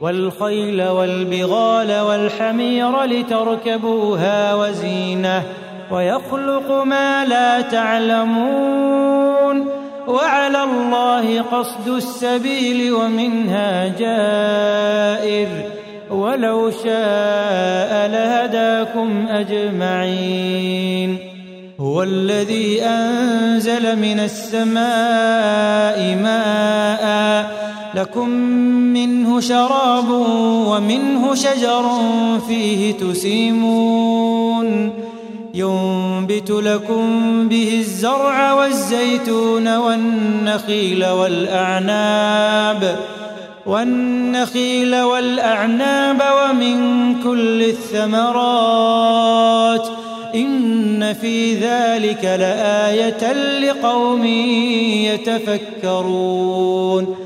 والخيل والبغال والحمير لتركبوها وزينة ويخلق ما لا تعلمون وعلى الله قصد السبيل ومنها جائر ولو شاء لهداكم أجمعين هو الذي أنزل من السماء ماء لكم منه شراب ومنه شجر فيه تسيمون. ينبت لكم به الزرع والزيتون والنخيل والأعناب. والنخيل والأعناب ومن كل الثمرات. إن في ذلك لآية لقوم يتفكرون.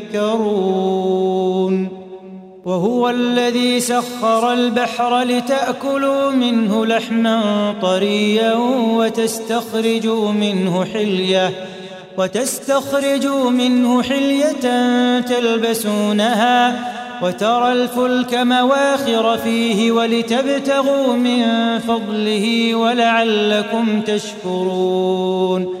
وهو الذي سخر البحر لتأكلوا منه لحما طريا وتستخرجوا منه حلية وتستخرجوا منه حلية تلبسونها وترى الفلك مواخر فيه ولتبتغوا من فضله ولعلكم تشكرون.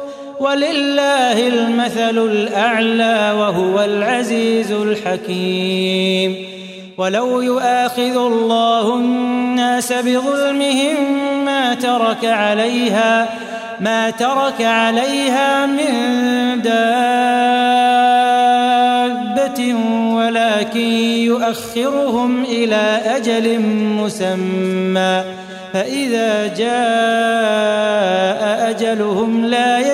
ولله المثل الأعلى وهو العزيز الحكيم. ولو يؤاخذ الله الناس بظلمهم ما ترك عليها ما ترك عليها من دابة ولكن يؤخرهم إلى أجل مسمى. فإذا جاء أجلهم لا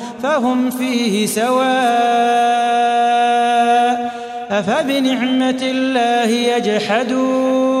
فهم فيه سواء أفبنعمة الله يجحدون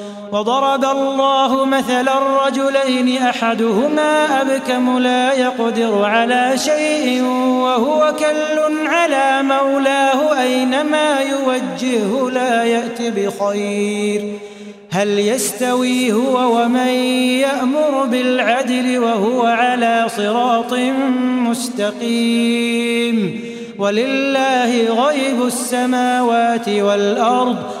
وضرب الله مثلا رجلين أحدهما أبكم لا يقدر على شيء وهو كل على مولاه أينما يوجهه لا يأت بخير. هل يستوي هو ومن يأمر بالعدل وهو على صراط مستقيم؟ ولله غيب السماوات والأرض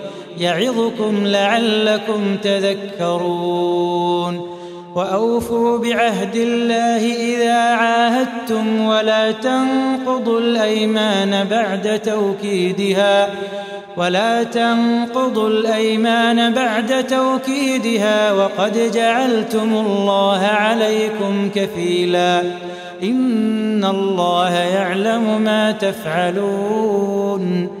يعظكم لعلكم تذكرون. وأوفوا بعهد الله إذا عاهدتم ولا تنقضوا الأيمان بعد توكيدها. ولا تنقضوا الأيمان بعد توكيدها. وقد جعلتم الله عليكم كفيلا. إن الله يعلم ما تفعلون.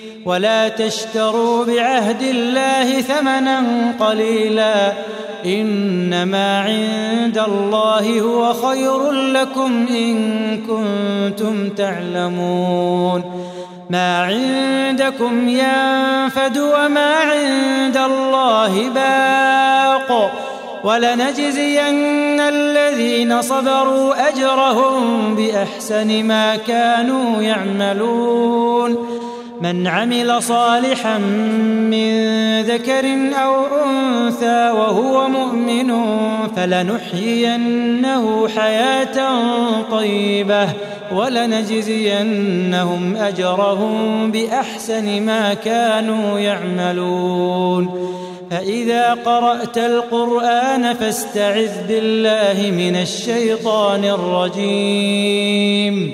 ولا تشتروا بعهد الله ثمنا قليلا إنما عند الله هو خير لكم إن كنتم تعلمون ما عندكم ينفد وما عند الله باق ولنجزين الذين صبروا أجرهم بأحسن ما كانوا يعملون من عمل صالحا من ذكر أو أنثى وهو مؤمن فلنحيينه حياة طيبة ولنجزينهم أجرهم بأحسن ما كانوا يعملون. فإذا قرأت القرآن فاستعذ بالله من الشيطان الرجيم.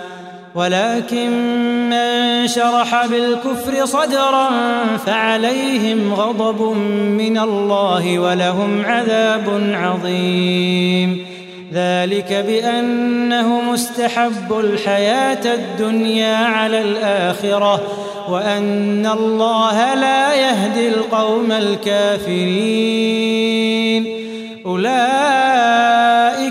ولكن من شرح بالكفر صدرا فعليهم غضب من الله ولهم عذاب عظيم. ذلك بأنه مستحب الحياة الدنيا على الآخرة وأن الله لا يهدي القوم الكافرين.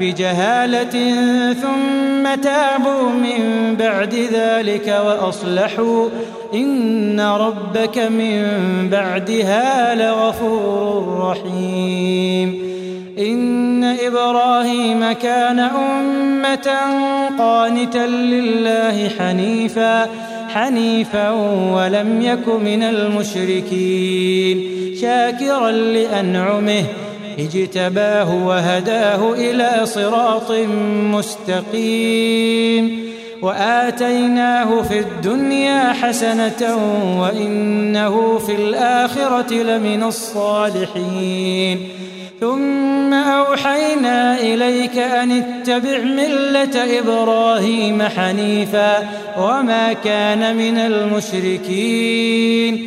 بجهالة ثم تابوا من بعد ذلك وأصلحوا إن ربك من بعدها لغفور رحيم. إن إبراهيم كان أمة قانتا لله حنيفا حنيفا ولم يك من المشركين. شاكرا لأنعمه اجتباه وهداه إلى صراط مستقيم. وآتيناه في الدنيا حسنة وإنه في الآخرة لمن الصالحين. ثم أوحينا إليك أن اتبع ملة إبراهيم حنيفا وما كان من المشركين.